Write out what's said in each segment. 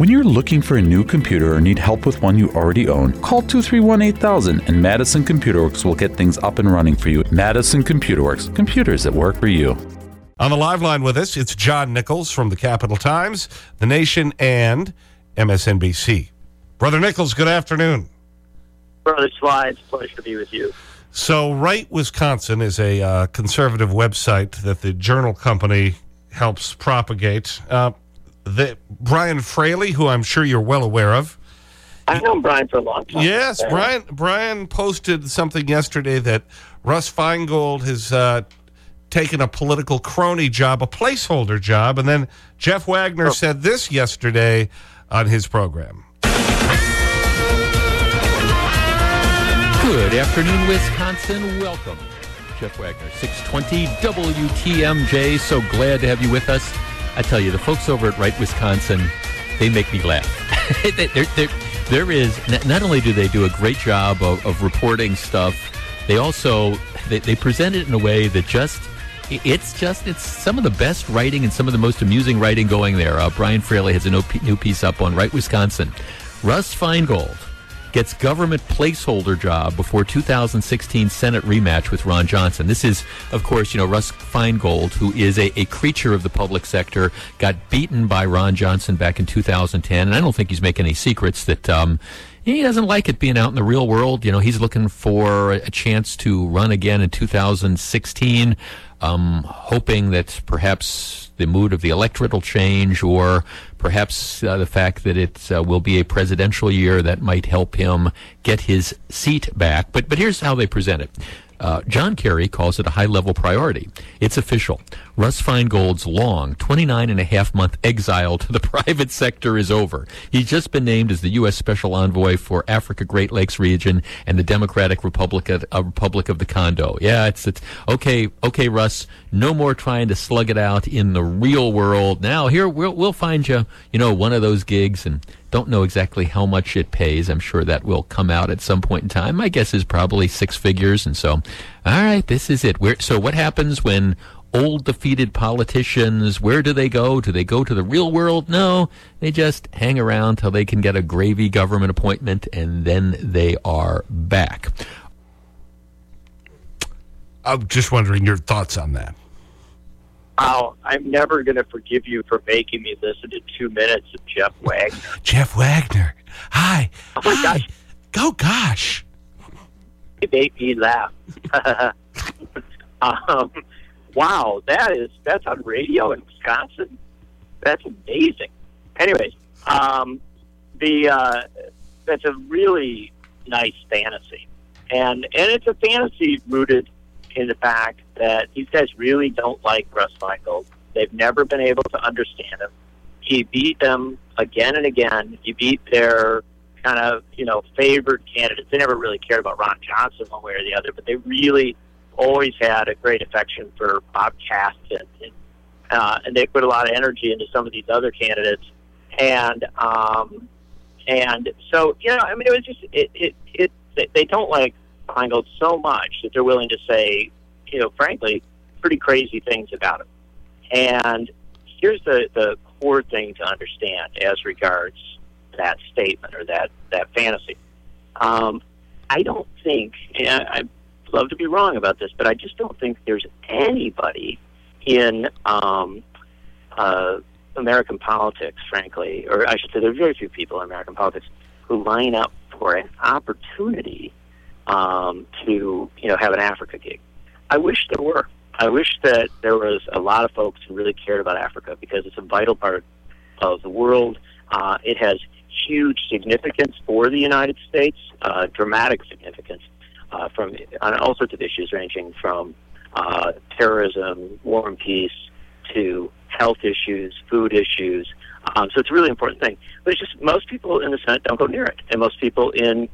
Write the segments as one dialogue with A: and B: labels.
A: When you're looking for a new computer or need help with one you already own, call 231 8000 and Madison Computer Works will get things up and running for you. Madison Computer Works, computers that work for you.
B: On the live line with us, it's John Nichols from the Capital Times, The Nation, and MSNBC. Brother Nichols, good afternoon.
C: Brother Sly, it's a pleasure to be with you.
B: So, Right Wisconsin is a uh, conservative website that the Journal Company helps propagate. Uh, the, Brian Fraley, who I'm sure you're well aware of.
C: I've known Brian for a long time.
B: Yes, Brian, Brian posted something yesterday that Russ Feingold has uh, taken a political crony job, a placeholder job. And then Jeff Wagner oh. said this yesterday on his program.
D: Good afternoon, Wisconsin. Welcome. Jeff Wagner, 620 WTMJ. So glad to have you with us. I tell you, the folks over at Right Wisconsin, they make me laugh. there is, not only do they do a great job of, of reporting stuff, they also, they, they present it in a way that just, it's just, it's some of the best writing and some of the most amusing writing going there. Uh, Brian Fraley has a new piece up on Right Wisconsin. Russ Feingold gets government placeholder job before 2016 Senate rematch with Ron Johnson. This is, of course, you know, Russ Feingold, who is a, a creature of the public sector, got beaten by Ron Johnson back in 2010. And I don't think he's making any secrets that, um, he doesn't like it being out in the real world. You know, he's looking for a chance to run again in 2016, um, hoping that perhaps the mood of the electorate will change or perhaps uh, the fact that it uh, will be a presidential year that might help him get his seat back. But, but here's how they present it. Uh, John Kerry calls it a high level priority. It's official. Russ Feingold's long 29 and a half month exile to the private sector is over. He's just been named as the U.S. Special Envoy for Africa Great Lakes region and the Democratic Republic of, uh, Republic of the Congo. Yeah, it's, it's okay. Okay, Russ, no more trying to slug it out in the real world. Now here we'll, we'll find you, you know, one of those gigs and don't know exactly how much it pays. I'm sure that will come out at some point in time. My guess is probably six figures. And so, all right, this is it. So what happens when old defeated politicians, where do they go? Do they go to the real world? No, they just hang around till they can get a gravy government appointment and then they are back.
B: I'm just wondering your thoughts on that.
C: Oh, I'm never going to forgive you for making me listen to two minutes of Jeff Wagner.
B: Jeff Wagner. Hi.
C: Oh, my
B: Hi.
C: gosh.
B: Go, gosh.
C: It made me laugh. um, wow, that is that's on radio in Wisconsin. That's amazing. Anyways, um, the uh, that's a really nice fantasy, and and it's a fantasy rooted in the fact that these guys really don't like Russ Feingold. They've never been able to understand him. He beat them again and again. He beat their kind of you know favored candidates. They never really cared about Ron Johnson one way or the other, but they really always had a great affection for Bob Kasten, and, uh, and they put a lot of energy into some of these other candidates, and um, and so you know, I mean, it was just it it, it they don't like Feingold so much that they're willing to say, you know, frankly, pretty crazy things about him. And here's the the core thing to understand as regards that statement or that that fantasy. Um, I don't think, and I, love to be wrong about this, but I just don't think there's anybody in um, uh, American politics, frankly, or I should say, there are very few people in American politics who line up for an opportunity um, to, you know, have an Africa gig. I wish there were. I wish that there was a lot of folks who really cared about Africa because it's a vital part of the world. Uh, it has huge significance for the United States, uh, dramatic significance uh, from on all sorts of issues, ranging from uh, terrorism, war and peace, to health issues, food issues. Um, so it's a really important thing. But it's just most people in the Senate don't go near it, and most people in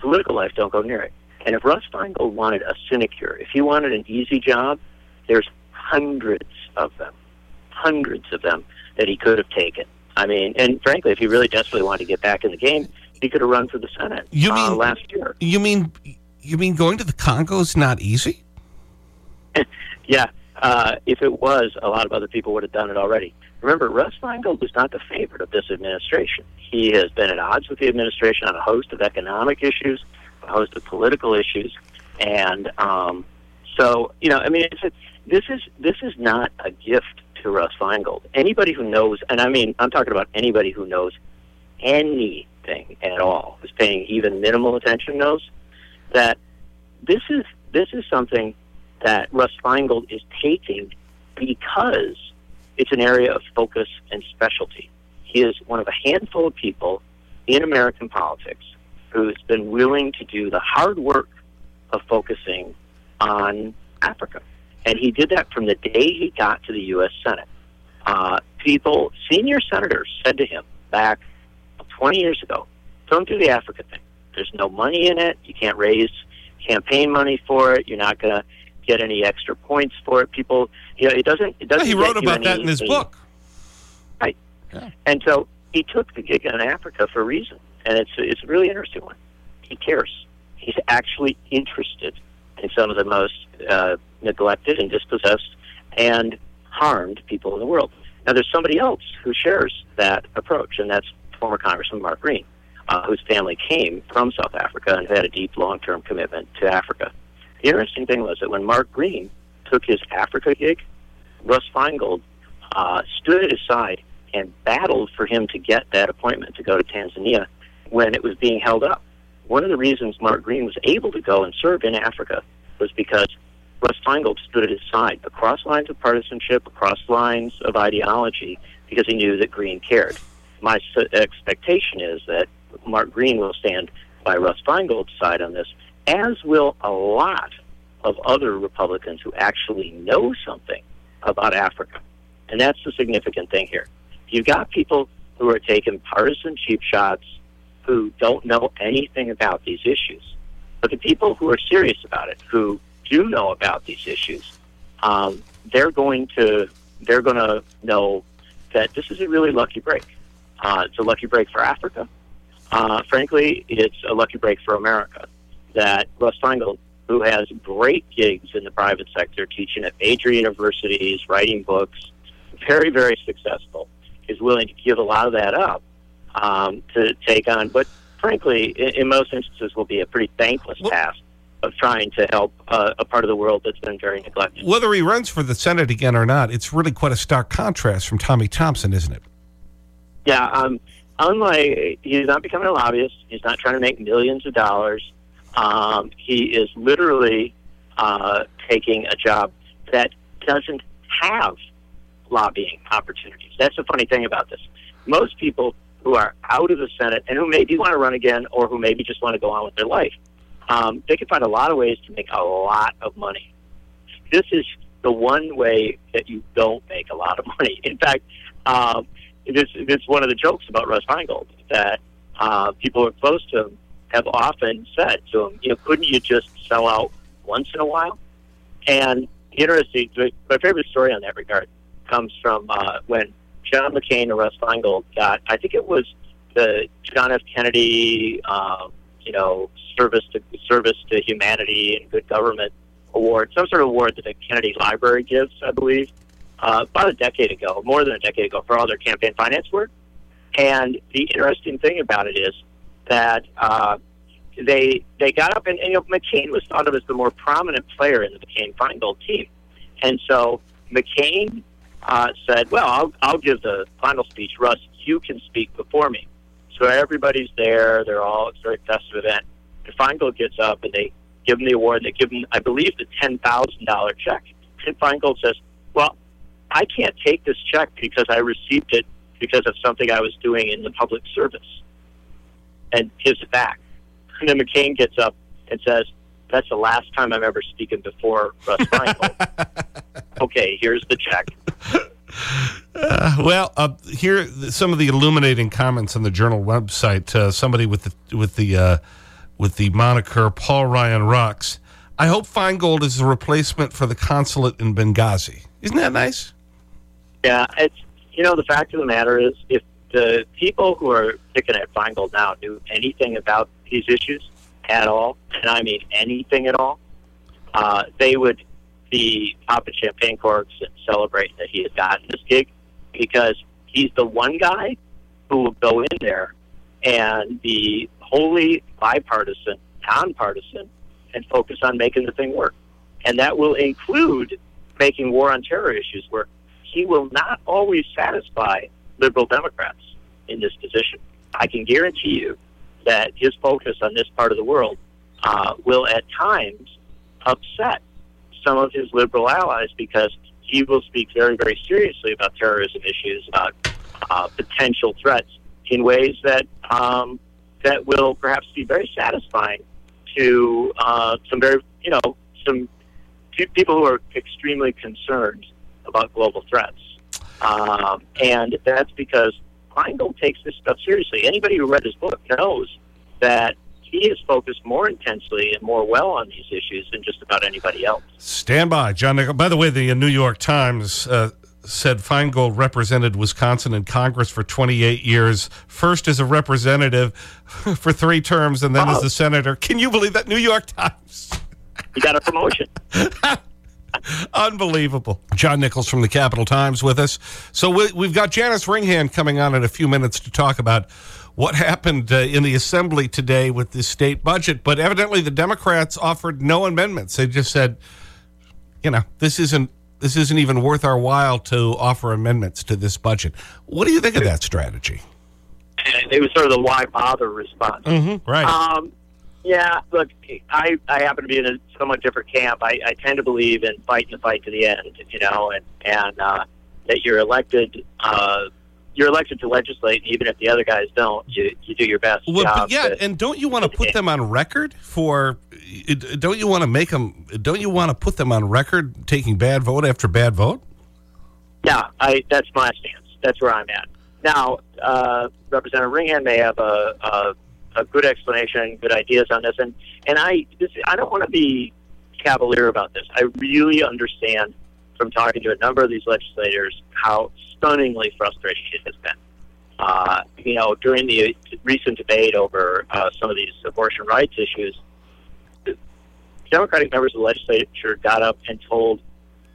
C: political life don't go near it. And if Russ Feingold wanted a sinecure, if he wanted an easy job, there's hundreds of them, hundreds of them that he could have taken. I mean, and frankly, if he really desperately wanted to get back in the game, he could have run for the Senate
B: you mean,
C: uh, last year.
B: You mean you mean going to the Congo is not easy?
C: yeah. Uh, if it was, a lot of other people would have done it already. remember, Russ Feingold was not the favorite of this administration. He has been at odds with the administration on a host of economic issues, a host of political issues, and um, so you know, I mean, it's a, this is this is not a gift to Russ Feingold. Anybody who knows, and I mean, I'm talking about anybody who knows anything at all, who's paying even minimal attention, knows that this is this is something that Russ Feingold is taking because it's an area of focus and specialty. He is one of a handful of people in American politics who's been willing to do the hard work of focusing on Africa. And he did that from the day he got to the U.S. Senate. Uh, people, senior senators said to him back 20 years ago, don't do the Africa thing. There's no money in it. You can't raise campaign money for it. You're not going to get any extra points for it. People, you know, it doesn't. It doesn't.
B: Yeah, he wrote about that in his
C: any,
B: book.
C: Right. Yeah. And so he took the gig in Africa for a reason, and it's it's a really interesting one. He cares. He's actually interested in some of the most uh, neglected and dispossessed and harmed people in the world. Now, there's somebody else who shares that approach, and that's former Congressman Mark Green uh, whose family came from South Africa and had a deep long-term commitment to Africa. The interesting thing was that when Mark Green took his Africa gig, Russ Feingold uh, stood at his side and battled for him to get that appointment to go to Tanzania when it was being held up. One of the reasons Mark Green was able to go and serve in Africa was because Russ Feingold stood at his side across lines of partisanship, across lines of ideology, because he knew that Green cared. My expectation is that Mark Green will stand by Russ Feingold's side on this, as will a lot of other Republicans who actually know something about Africa. And that's the significant thing here. You've got people who are taking partisan cheap shots who don't know anything about these issues. But the people who are serious about it, who do know about these issues, um, they're going to they're going to know that this is a really lucky break. Uh, it's a lucky break for Africa. Uh, frankly, it's a lucky break for America that Russ Feingold, who has great gigs in the private sector, teaching at major universities, writing books, very, very successful, is willing to give a lot of that up um, to take on But frankly, in, in, most instances will be a pretty thankless well, task of trying to help uh, a part of the world that's been very neglected.
B: Whether he runs for the Senate again or not, it's really quite a stark contrast from Tommy Thompson, isn't it?
C: Yeah, um, unlike he's not becoming a lobbyist. He's not trying to make millions of dollars. Um, he is literally uh, taking a job that doesn't have lobbying opportunities. That's the funny thing about this. Most people who are out of the Senate and who maybe want to run again or who maybe just want to go on with their life, um, they can find a lot of ways to make a lot of money. This is the one way that you don't make a lot of money. In fact, um, this it's one of the jokes about Russ Feingold that uh, people who are close to him have often said to him, you know, couldn't you just sell out once in a while? And interesting, my favorite story on that regard comes from uh, when John McCain and Russ Feingold got, I think it was the John F. Kennedy, uh, you know, service to service to humanity and good government award, some sort of award that the Kennedy Library gives, I believe uh, about a decade ago, more than a decade ago, for all their campaign finance work. And the interesting thing about it is that uh, they they got up and, and you know McCain was thought of as the more prominent player in the McCain Feingold team, and so McCain uh, said, "Well, I'll I'll give the final speech. Russ, you can speak before me." So everybody's there. They're all it's a very festive event. And Feingold gets up and they give him the award. They give him, I believe, the ten thousand dollar check. And Feingold says, "Well, I can't take this check because I received it because of something I was doing in the public service and gives it back. And then McCain gets up and says, That's the last time I'm ever speaking before Russ Feingold. okay, here's the check.
B: Uh, well, uh, here some of the illuminating comments on the Journal website. Uh, somebody with the with the uh, with the moniker Paul Ryan Rocks. I hope Feingold is the replacement for the consulate in Benghazi. Isn't that nice?
C: Yeah, it's you know the fact of the matter is if the people who are picking at Feingold now knew anything about these issues at all, and I mean anything at all, uh, they would be popping champagne corks and celebrating that he has gotten this gig because he's the one guy who will go in there and be wholly bipartisan, nonpartisan, and focus on making the thing work. And that will include making war on terror issues work. He will not always satisfy liberal Democrats in this position. I can guarantee you that his focus on this part of the world uh, will at times upset some of his liberal allies because he will speak very, very seriously about terrorism issues, about uh, potential threats in ways that um, that will perhaps be very satisfying to uh, some very, you know, some people who are extremely concerned about global threats. Um, and that's because Feingold takes this stuff seriously. Anybody who read his book knows that he is focused more intensely and more well on these issues than just about anybody else.
B: Stand by, John Nichol. By the way, the New York Times uh, said Feingold represented Wisconsin in Congress for 28 years, first as a representative for three terms and then oh. as a senator. Can you believe that? New York Times.
C: He got a promotion.
B: Unbelievable. John Nichols from the Capital Times with us. So we, have got Janis Ringhand coming on in a few minutes to talk about what happened uh, in the assembly today with the state budget. But evidently the Democrats offered no amendments. They just said, you know, this isn't, this isn't even worth our while to offer amendments to this budget. What do you think of that strategy?
C: It was sort of the why bother response.
B: -hmm, right.
C: Um, yeah, look, I, I happen to be in a somewhat different camp. I, I tend to believe in fighting the fight to the end, you know, and, and uh, that you're elected uh, you're elected to legislate, even if the other guys don't. You, you do your best well, job.
B: Yeah, and don't you want to put them on record for? Don't you want to make them? Don't you want to put them on record taking bad vote after bad vote?
C: Yeah, I. That's my stance. That's where I'm at. Now, uh, Representative Ringhand may have a, a a good explanation, good ideas on this, and and I this I don't want to be cavalier about this. I really understand from talking to a number of these legislators how stunningly frustrating it has been. Uh, you know, during the recent debate over uh, some of these abortion rights issues, Democratic members of the legislature got up and told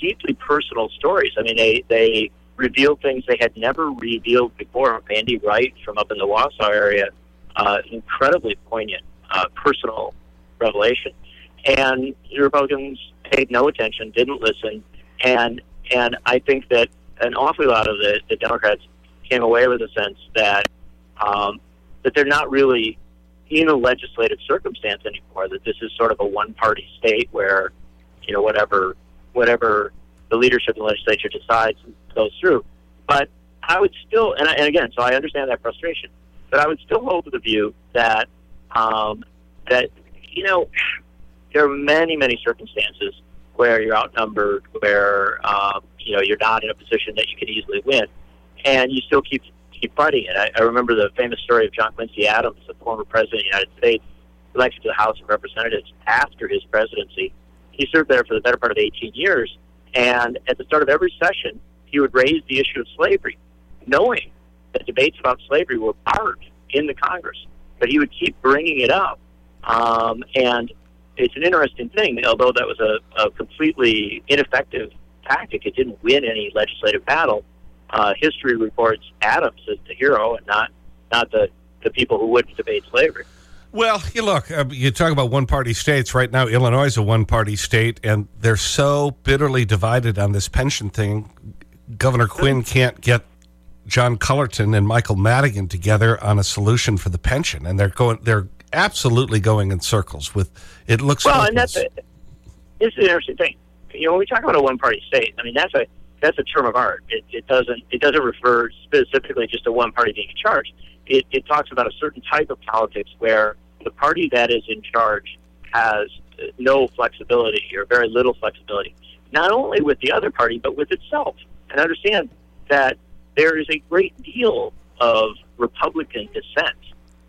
C: deeply personal stories. I mean, they they revealed things they had never revealed before. Mandy Wright from up in the Wausau area uh, incredibly poignant uh, personal revelation. And the Republicans paid no attention, didn't listen, and and I think that an awfully lot of the, the Democrats came away with a sense that um, that they're not really in a legislative circumstance anymore. That this is sort of a one-party state where you know whatever whatever the leadership of the legislature decides goes through. But I would still, and, I, and again, so I understand that frustration. But I would still hold to the view that um, that you know there are many many circumstances where you're outnumbered, where um, you know you're not in a position that you can easily win, and you still keep keep fighting it. I, I remember the famous story of John Quincy Adams, the former president of the United States, elected to the House of Representatives after his presidency. He served there for the better part of 18 years, and at the start of every session, he would raise the issue of slavery, knowing that debates about slavery were barred in the Congress, but he would keep bringing it up. Um, and it's an interesting thing, although that was a, a completely ineffective tactic, it didn't win any legislative battle. Uh, history reports Adams as the hero and not, not the, the people who wouldn't debate slavery.
B: Well, you look, uh, you talk about one party states. Right now, Illinois is a one party state, and they're so bitterly divided on this pension thing. Governor Quinn can't get John Cullerton and Michael Madigan together on a solution for the pension. And they're going, they're absolutely going in circles with, it looks
C: Well, and that's, a, this is an interesting thing. You know, when we talk about a one party state, I mean, that's a, that's a term of art. It, it doesn't, it doesn't refer specifically just to one party being in charge. It, it talks about a certain type of politics where the party that is in charge has no flexibility or very little flexibility, not only with the other party, but with itself. And understand that there is a great deal of Republican dissent.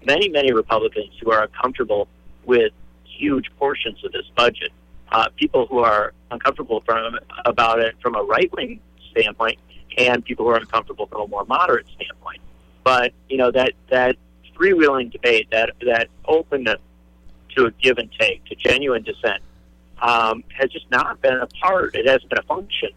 C: Many, many Republicans who are uncomfortable with huge portions of this budget. Uh, people who are uncomfortable from about it from a right wing standpoint, and people who are uncomfortable from a more moderate standpoint. But you know that that freewheeling debate, that that openness to a give and take, to genuine dissent, um, has just not been a part. It hasn't been a function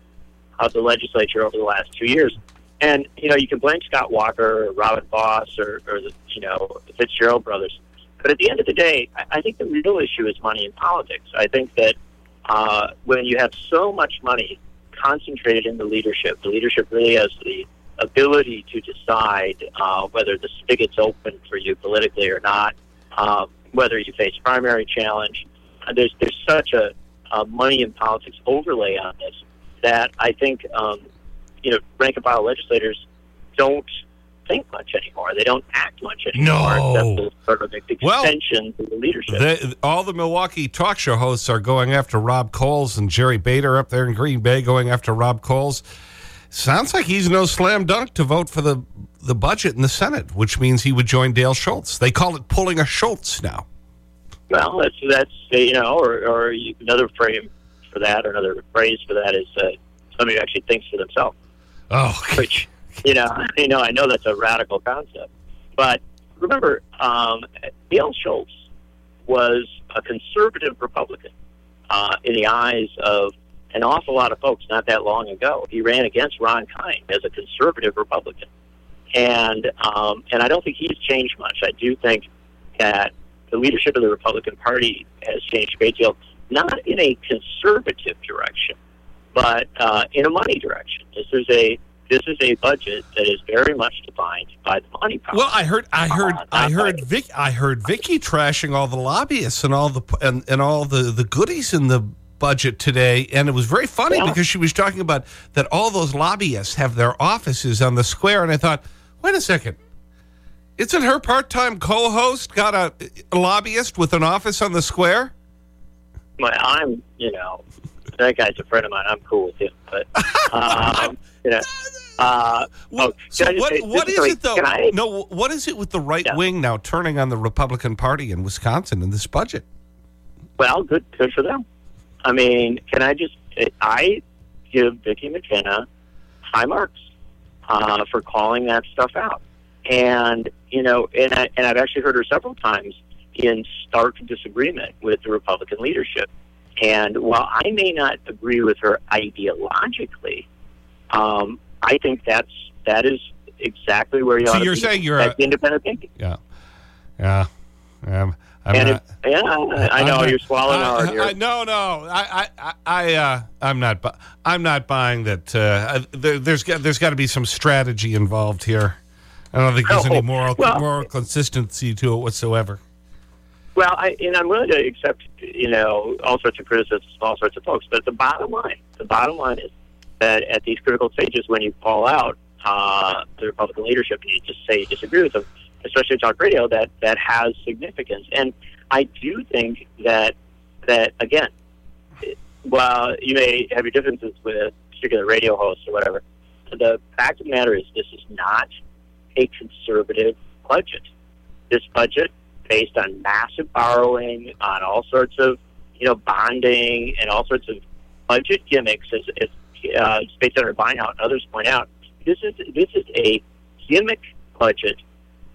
C: of the legislature over the last two years. And you know, you can blame Scott Walker or Robin Vos or, or the, you know the Fitzgerald brothers, but at the end of the day, I, I think the real issue is money in politics. I think that uh, when you have so much money concentrated in the leadership, the leadership really has the ability to decide uh, whether the spigot's open for you politically or not, uh, whether you face primary challenge. Uh, there's there's such a, a money in politics overlay on this that I think um, you know rank and file legislators don't think much anymore. They don't act much anymore.
B: No.
C: Sort of
B: Well,
C: extension to the leadership.
B: The, all the Milwaukee talk show hosts are going after Rob Cowles and Jerry Bader up there in Green Bay going after Rob Cowles. Sounds like he's no slam dunk to vote for the, the budget in the Senate, which means he would join Dale Schultz. They call it pulling a Schultz now.
C: Well, that's that's you know, or or another frame for that, or another phrase for that is uh, somebody who actually thinks for themselves.
B: Oh,
C: Which you know, you know, I know that's a radical concept, but remember, um, Dale Schultz was a conservative Republican uh, in the eyes of an awful lot of folks. Not that long ago, he ran against Ron Kind as a conservative Republican, and um, and I don't think he's changed much. I do think that the leadership of the Republican Party has changed a great deal, not in a conservative direction, but uh, in a money direction. This is a this is a budget that is very much defined by the money power.
B: Well, I heard, I heard,
C: Uh,
B: I heard, Vic, I heard Vicki trashing all the lobbyists and all the and, and all the the goodies in the budget today, and it was very funny
C: Yeah.
B: because she was talking about that all those lobbyists have their offices on the square, and I thought, wait a second, isn't her part-time co-host got a, a lobbyist with an office on the square?
C: My, I'm, you know, that guy's a friend of mine. I'm cool with him, but um, you know, uh,
B: Well,
C: oh,
B: so what,
C: say-
B: what is it though?
C: I?
B: No, what is it with the right wing now turning on the Republican Party in Wisconsin in this budget?
C: Well, good, good for them. I mean, can I just? I give Vicki McKenna high marks uh, for calling that stuff out, and you know, and I, and I've actually heard her several times in stark disagreement with the Republican leadership. And while I may not agree with her ideologically, um, I think that's that is exactly where you are.
B: So
C: ought
B: you're
C: be.
B: saying you're a-
C: independent thinking.
B: Yeah, yeah. Um, I'm
C: and
B: not,
C: it, yeah, I
B: I'm
C: know
B: not-
C: you're swallowing
B: I-
C: hard here.
B: I, no, no, I, I, I, uh, I'm not. I'm not buying that. Uh, there, there's got, there's got to be some strategy involved here. I don't think there's
C: Oh,
B: any moral
C: well-
B: moral consistency to it whatsoever.
C: Well, I, and I'm willing to accept, you know, all sorts of criticisms from all sorts of folks. But the bottom line, the bottom line is that at these critical stages, when you call out uh, the Republican leadership you just say you disagree with them, especially talk radio, that that has significance. And I do think that that again, while you may have your differences with particular radio hosts or whatever, the fact of the matter is this is not a conservative budget. This budget based on massive borrowing, on all sorts of you know bonding and all sorts of budget gimmicks, as, as uh, State Senator Beinhout and others point out. This is this is a gimmick budget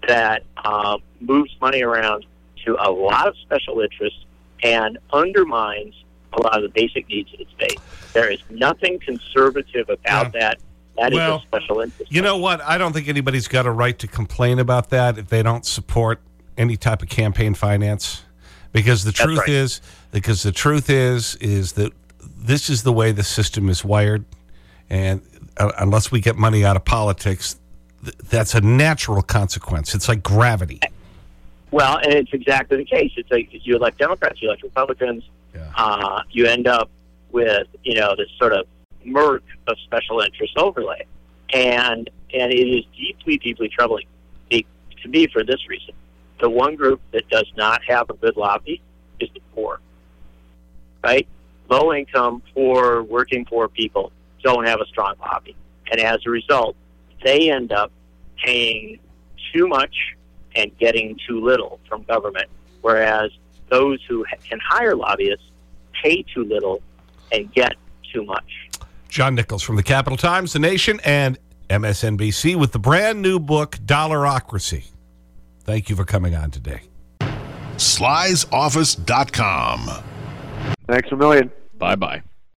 C: that um, moves money around to a lot of special interests and undermines a lot of the basic needs of the state. There is nothing conservative about
B: Yeah.
C: that. That is
B: Well,
C: a special interest.
B: You know what? I don't think anybody's got a right to complain about that if they don't support any type of campaign finance. Because the truth
C: right.
B: is, because the truth is, is that this is the way the system is wired. And uh, unless we get money out of politics, that's a natural consequence. It's like gravity.
C: Well, and it's exactly the case. It's like you elect Democrats, you elect Republicans,
B: Yeah.
C: uh, you end up with you know this sort of murk of special interest overlay, and and it is deeply, deeply troubling to me for this reason. The one group that does not have a good lobby is the poor, right? Low income, poor, working poor people don't have a strong lobby, and as a result, they end up paying too much and getting too little from government, whereas those who can hire lobbyists pay too little and get too much.
B: John Nichols from the Capital Times, The Nation, and MSNBC with the brand new book, Dollarocracy. Thank you for coming on today.
E: slysoffice.com.
F: Thanks a million.
D: Bye bye.